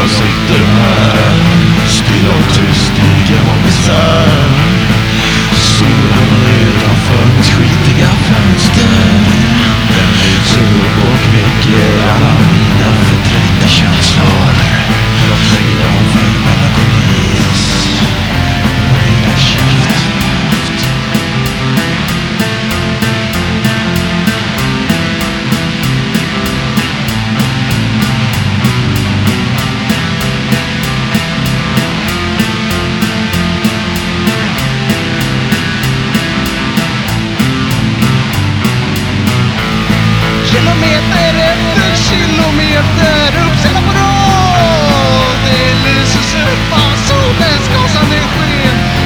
jeg sitter her, stille og tyst i gjennom misær.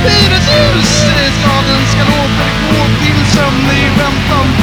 Hyreshus! Staden ska återgå till sömn i väntan